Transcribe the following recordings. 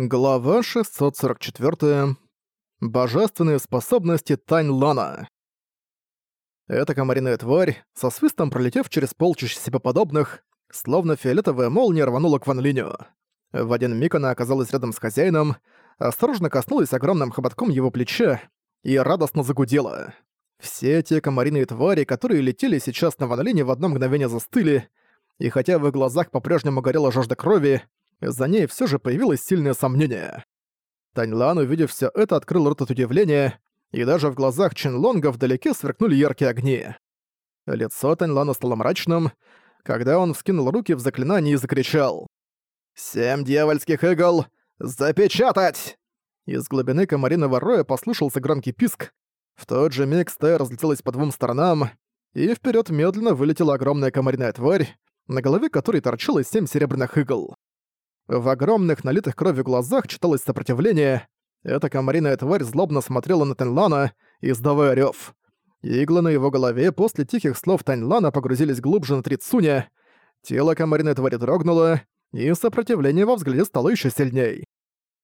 Глава 644. Божественные способности Тань Лана. Эта комариная тварь, со свистом пролетев через полчища себе подобных, словно фиолетовая молния рванула к Ван Линю. В один миг она оказалась рядом с хозяином, осторожно коснулась огромным хоботком его плеча и радостно загудела. Все те комариные твари, которые летели сейчас на Ван Лине в одно мгновение застыли, и хотя в их глазах по-прежнему горела жажда крови, за ней все же появилось сильное сомнение. Таньлан, увидев все это, открыл рот от удивления, и даже в глазах Чинлонга вдалеке сверкнули яркие огни. Лицо Таньлана стало мрачным, когда он вскинул руки в заклинании и закричал. «Семь дьявольских игл! Запечатать!» Из глубины комариного роя послышался громкий писк. В тот же миг стая разлетелась по двум сторонам, и вперед медленно вылетела огромная комариная тварь, на голове которой торчало семь серебряных игл. В огромных, налитых кровью глазах читалось сопротивление. Эта комариная тварь злобно смотрела на Тэнлана, издавая рёв. Иглы на его голове после тихих слов Таньлана погрузились глубже на Трицуня. Тело комариной твари дрогнуло, и сопротивление во взгляде стало ещё сильней.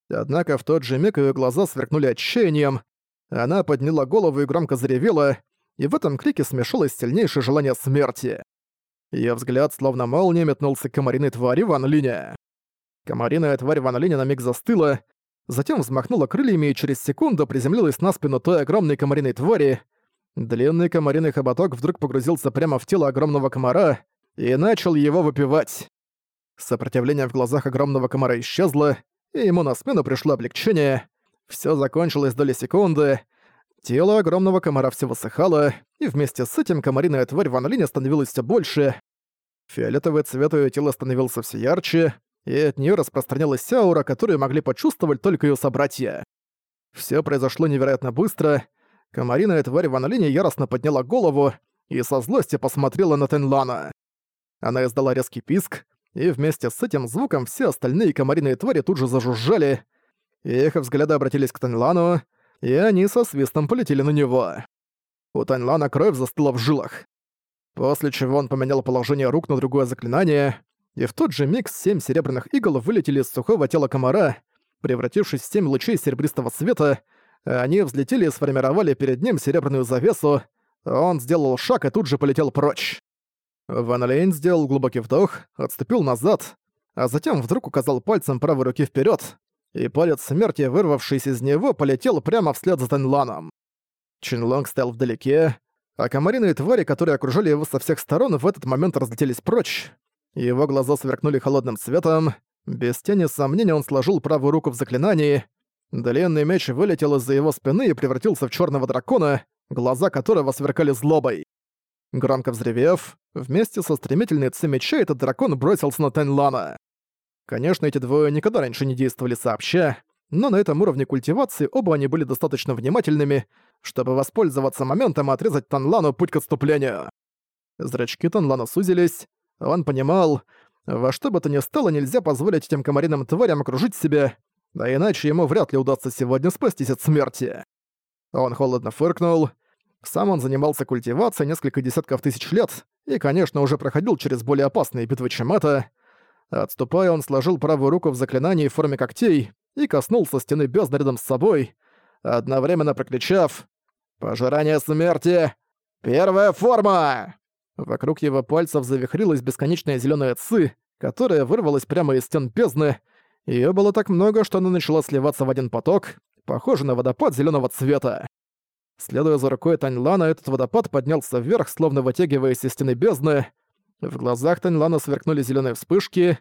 Однако в тот же миг её глаза сверкнули отчаянием. Она подняла голову и громко заревела, и в этом крике смешалось сильнейшее желание смерти. Её взгляд, словно молния, метнулся к комариной твари Ван Линя. Комариная тварь Ван Линя на миг застыла, затем взмахнула крыльями и через секунду приземлилась на спину той огромной комариной твари. Длинный комариный хоботок вдруг погрузился прямо в тело огромного комара и начал его выпивать. Сопротивление в глазах огромного комара исчезло, и ему на смену пришло облегчение. Всё закончилось доли секунды. Тело огромного комара все высыхало, и вместе с этим комариная тварь Ван Линя становилась всё больше. Фиолетовый цвет её тела становился все ярче, и от нее распространялась аура, которую могли почувствовать только ее собратья. Все произошло невероятно быстро. Комариная тварь Ван Линь яростно подняла голову и со злостью посмотрела на Тенлана. Она издала резкий писк, и вместе с этим звуком все остальные комариные твари тут же зажужжали. Их взгляды обратились к Таньлану, и они со свистом полетели на него. У Таньлана кровь застыла в жилах. После чего он поменял положение рук на другое заклинание, и в тот же миг семь серебряных игл вылетели из сухого тела комара, превратившись в семь лучей серебристого света, они взлетели и сформировали перед ним серебряную завесу, он сделал шаг и тут же полетел прочь. Ван Лейн сделал глубокий вдох, отступил назад, а затем вдруг указал пальцем правой руки вперед, и палец смерти, вырвавшийся из него, полетел прямо вслед за Тэнланом. Чинлонг стоял вдалеке, а комариные твари, которые окружали его со всех сторон, в этот момент разлетелись прочь. Его глаза сверкнули холодным светом. Без тени сомнения он сложил правую руку в заклинании. Длинный меч вылетел из-за его спины и превратился в черного дракона, глаза которого сверкали злобой. Громко взревев, вместе со стремительной ци меча этот дракон бросился на Тэнлана. Конечно, эти двое никогда раньше не действовали сообща, но на этом уровне культивации оба они были достаточно внимательными, чтобы воспользоваться моментом и отрезать Танлану путь к отступлению. Зрачки Танлана сузились, он понимал, во что бы то ни стало нельзя позволить этим комариным тварям окружить себя, а иначе ему вряд ли удастся сегодня спастись от смерти. Он холодно фыркнул. Сам он занимался культивацией несколько десятков тысяч лет и, конечно, уже проходил через более опасные битвы, чем это. Отступая, он сложил правую руку в заклинании в форме когтей и коснулся стены бездны рядом с собой, одновременно прокричав «Пожирание смерти! Первая форма!» Вокруг его пальцев завихрилась бесконечная зеленая ци, которая вырвалась прямо из стен бездны. Ее было так много, что она начала сливаться в один поток, похожий на водопад зеленого цвета. Следуя за рукой Таньлана, этот водопад поднялся вверх, словно вытягиваясь из стены бездны. В глазах Таньлана сверкнули зеленые вспышки.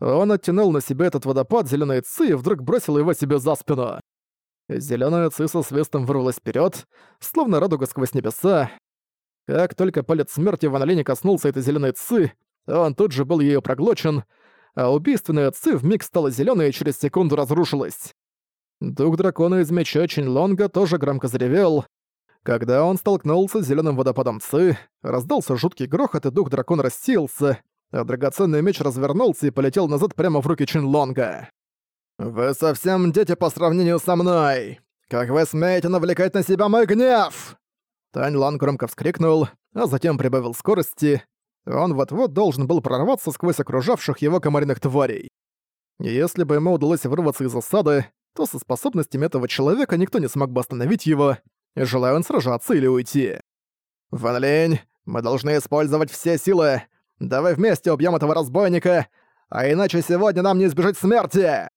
Он оттянул на себя этот водопад зеленой ци и вдруг бросил его себе за спину. Зеленая ци со свистом вырвалась вперед, словно радуга сквозь небеса, как только палец смерти в Аналине коснулся этой зеленой ци, он тут же был ее проглочен, а убийственная ци вмиг стала зеленой и через секунду разрушилась. Дух дракона из меча Чинлонга тоже громко заревел. Когда он столкнулся с зеленым водопадом ци, раздался жуткий грохот, и дух дракона рассеялся, а драгоценный меч развернулся и полетел назад прямо в руки Чинлонга. «Вы совсем дети по сравнению со мной! Как вы смеете навлекать на себя мой гнев!» Тань Лан громко вскрикнул, а затем прибавил скорости. Он вот-вот должен был прорваться сквозь окружавших его комариных тварей. Если бы ему удалось вырваться из осады, то со способностями этого человека никто не смог бы остановить его, желая он сражаться или уйти. «Ван Линь, мы должны использовать все силы! Давай вместе убьем этого разбойника, а иначе сегодня нам не избежать смерти!»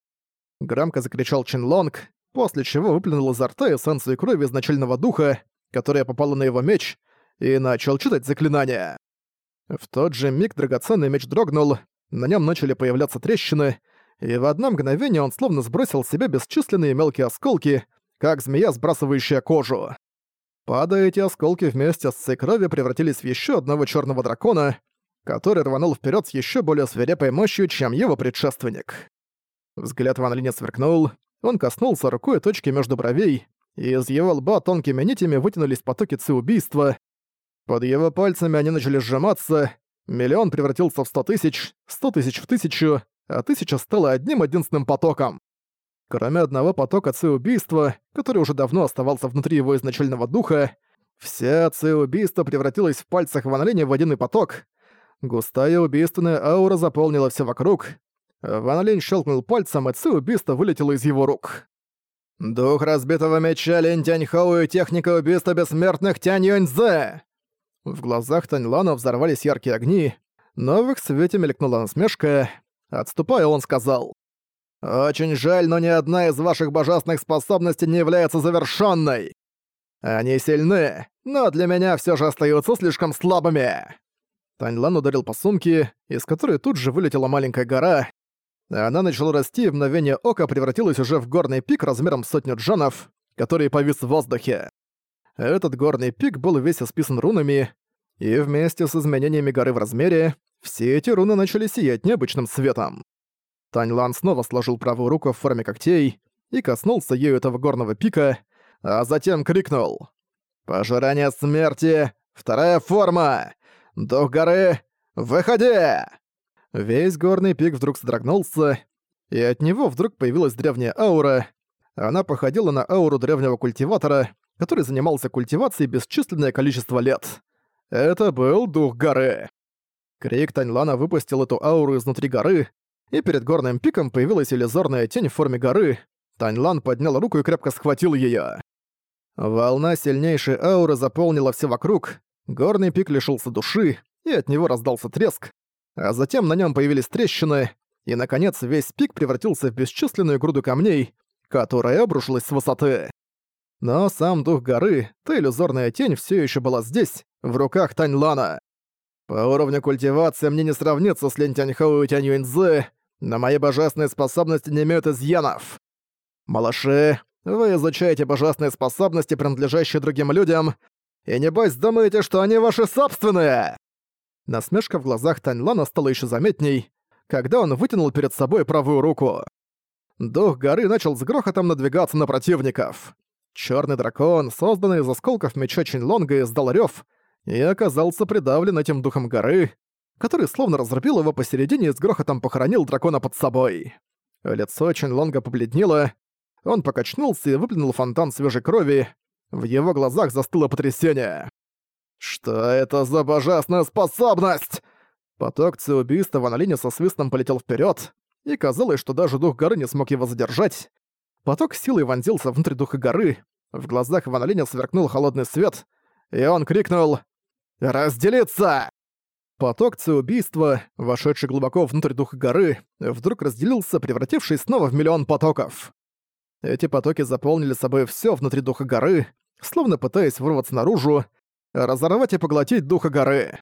Громко закричал Чин Лонг, после чего выплюнул изо рта эссенцию крови изначального духа, которая попала на его меч, и начал читать заклинание. В тот же миг драгоценный меч дрогнул, на нем начали появляться трещины, и в одно мгновение он словно сбросил с себя бесчисленные мелкие осколки, как змея, сбрасывающая кожу. Падая, эти осколки вместе с цей крови превратились в еще одного черного дракона, который рванул вперед с еще более свирепой мощью, чем его предшественник. Взгляд Ван Линя сверкнул, он коснулся рукой точки между бровей, и из его лба тонкими нитями вытянулись потоки ци убийства. Под его пальцами они начали сжиматься, миллион превратился в сто тысяч, сто тысяч в тысячу, а тысяча стала одним единственным потоком. Кроме одного потока ци-убийства, который уже давно оставался внутри его изначального духа, вся ци-убийство превратилась в пальцах Ван Линя в один поток. Густая убийственная аура заполнила все вокруг. Ван Линь щелкнул пальцем, и ци-убийство вылетело из его рук. «Дух разбитого меча Линь Тяньхоу и техника убийства бессмертных Тянь Юньцзэ!» В глазах Тань Лана взорвались яркие огни, но в их свете мелькнула насмешка. Отступая, он сказал. «Очень жаль, но ни одна из ваших божественных способностей не является завершенной. Они сильны, но для меня все же остаются слишком слабыми». Таньлан ударил по сумке, из которой тут же вылетела маленькая гора. Она начала расти и в мгновение ока превратилась уже в горный пик размером сотню джанов, который повис в воздухе. Этот горный пик был весь исписан рунами, и вместе с изменениями горы в размере все эти руны начали сиять необычным светом. Тань Лан снова сложил правую руку в форме когтей и коснулся ею этого горного пика, а затем крикнул «Пожирание смерти! Вторая форма! Дух горы! Выходи!» Весь горный пик вдруг содрогнулся, и от него вдруг появилась древняя аура. Она походила на ауру древнего культиватора, который занимался культивацией бесчисленное количество лет. Это был Дух горы. Крик Таньлана выпустил эту ауру изнутри горы, и перед горным пиком появилась иллюзорная тень в форме горы. Таньлан поднял руку и крепко схватил её. Волна сильнейшей ауры заполнила все вокруг, горный пик лишился души, и от него раздался треск, а затем на нем появились трещины, и, наконец, весь пик превратился в бесчисленную груду камней, которая обрушилась с высоты. Но сам дух горы, та иллюзорная тень, все еще была здесь, в руках Таньлана. По уровню культивации мне не сравнится с Линь Тяньхоу и Тянь Юньцзы, но мои божественные способности не имеют изъянов. Малыши, вы изучаете божественные способности, принадлежащие другим людям, и небось думаете, что они ваши собственные!» Насмешка в глазах Таньлана стала еще заметней, когда он вытянул перед собой правую руку. Дух горы начал с грохотом надвигаться на противников. Черный дракон, созданный из осколков меча Чинлонга, издал рёв, и оказался придавлен этим духом горы, который словно разрубил его посередине и с грохотом похоронил дракона под собой. Лицо Ченлонга побледнело, он покачнулся и выплюнул фонтан свежей крови, в его глазах застыло потрясение. «Что это за божественная способность?» Поток убийства в со свистом полетел вперед, и казалось, что даже дух горы не смог его задержать. Поток силы вонзился внутрь духа горы, в глазах Ван сверкнул холодный свет, и он крикнул «Разделиться!» Поток убийства, вошедший глубоко внутрь духа горы, вдруг разделился, превратившись снова в миллион потоков. Эти потоки заполнили собой все внутри духа горы, словно пытаясь вырваться наружу, разорвать и поглотить духа горы.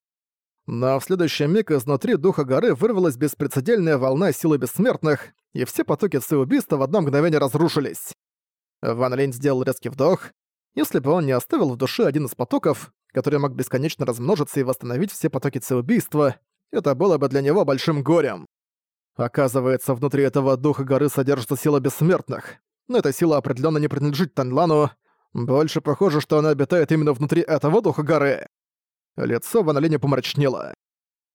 Но в следующий миг изнутри духа горы вырвалась беспрецедентная волна силы бессмертных, и все потоки убийства в одно мгновение разрушились. Ван Линь сделал резкий вдох. Если бы он не оставил в душе один из потоков, который мог бесконечно размножиться и восстановить все потоки убийства, это было бы для него большим горем. Оказывается, внутри этого духа горы содержится сила бессмертных. Но эта сила определенно не принадлежит Танлану. Больше похоже, что она обитает именно внутри этого духа горы. Лицо Ван Линя помрачнело.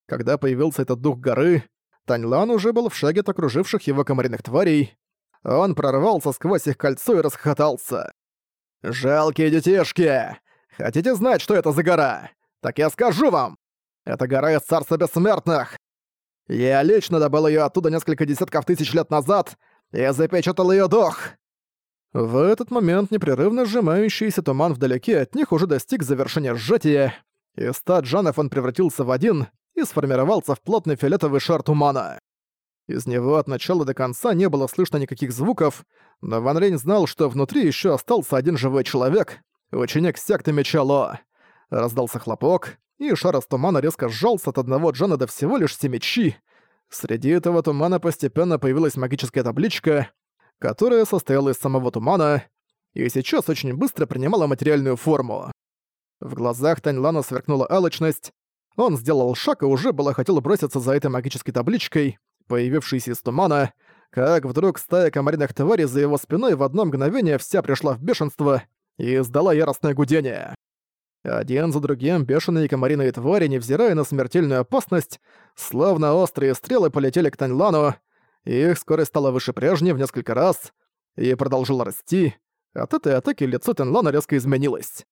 Когда появился этот дух горы, Таньлан уже был в шаге от окруживших его комариных тварей. Он прорвался сквозь их кольцо и расхохотался. «Жалкие детишки! Хотите знать, что это за гора? Так я скажу вам! Это гора из Царства Бессмертных! Я лично добыл её оттуда несколько десятков тысяч лет назад и запечатал её дух!» В этот момент непрерывно сжимающийся туман вдалеке от них уже достиг завершения сжатия, и ста джанов он превратился в один и сформировался в плотный фиолетовый шар тумана. Из него от начала до конца не было слышно никаких звуков, но Ван Рейн знал, что внутри еще остался один живой человек, ученик секты Меча Ло. Раздался хлопок, и шар из тумана резко сжался от одного Джана до всего лишь семи чи. Среди этого тумана постепенно появилась магическая табличка, которая состояла из самого тумана, и сейчас очень быстро принимала материальную форму. В глазах Таньлана сверкнула алчность, он сделал шаг и уже было хотел броситься за этой магической табличкой, появившейся из тумана, как вдруг стая комариных тварей за его спиной в одно мгновение вся пришла в бешенство и издала яростное гудение. Один за другим бешеные комариные твари, невзирая на смертельную опасность, словно острые стрелы полетели к Таньлану, и их скорость стала выше прежней в несколько раз и продолжила расти. От этой атаки лицо Таньлана резко изменилось.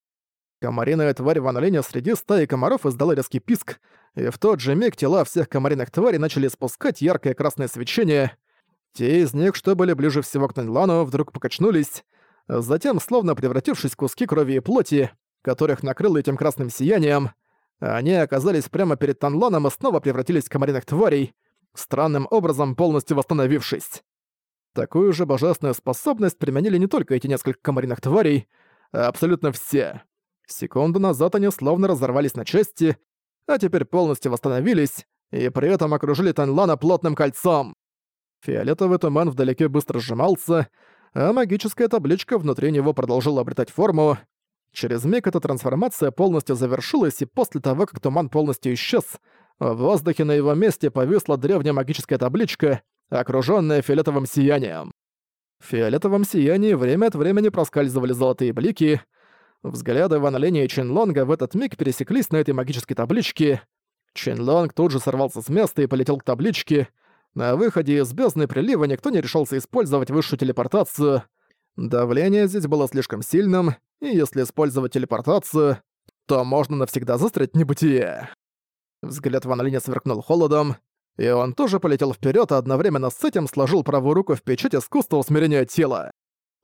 Комариная тварь в Анолине среди стаи комаров издала резкий писк, и в тот же миг тела всех комариных тварей начали спускать яркое красное свечение. Те из них, что были ближе всего к Таньлану, вдруг покачнулись, затем, словно превратившись в куски крови и плоти, которых накрыло этим красным сиянием, они оказались прямо перед Танланом и снова превратились в комариных тварей, странным образом полностью восстановившись. Такую же божественную способность применили не только эти несколько комариных тварей, а абсолютно все. Секунду назад они словно разорвались на части, а теперь полностью восстановились и при этом окружили Танлана плотным кольцом. Фиолетовый туман вдалеке быстро сжимался, а магическая табличка внутри него продолжила обретать форму, Через миг эта трансформация полностью завершилась, и после того, как туман полностью исчез, в воздухе на его месте повисла древняя магическая табличка, окружённая фиолетовым сиянием. В фиолетовом сиянии время от времени проскальзывали золотые блики. Взгляды Ван Линя и Чинлонга в этот миг пересеклись на этой магической табличке. Чинлонг тут же сорвался с места и полетел к табличке. На выходе из бездны прилива никто не решился использовать высшую телепортацию. Давление здесь было слишком сильным, и если использовать телепортацию, то можно навсегда застрять небытие. Взгляд Ван Линя сверкнул холодом, и он тоже полетел вперед, а одновременно с этим сложил правую руку в печать искусства усмирения тела.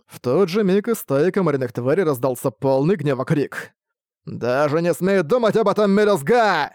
В тот же миг из стаи комариных тварей раздался полный гнева крик. «Даже не смей думать об этом, Мелюзга!»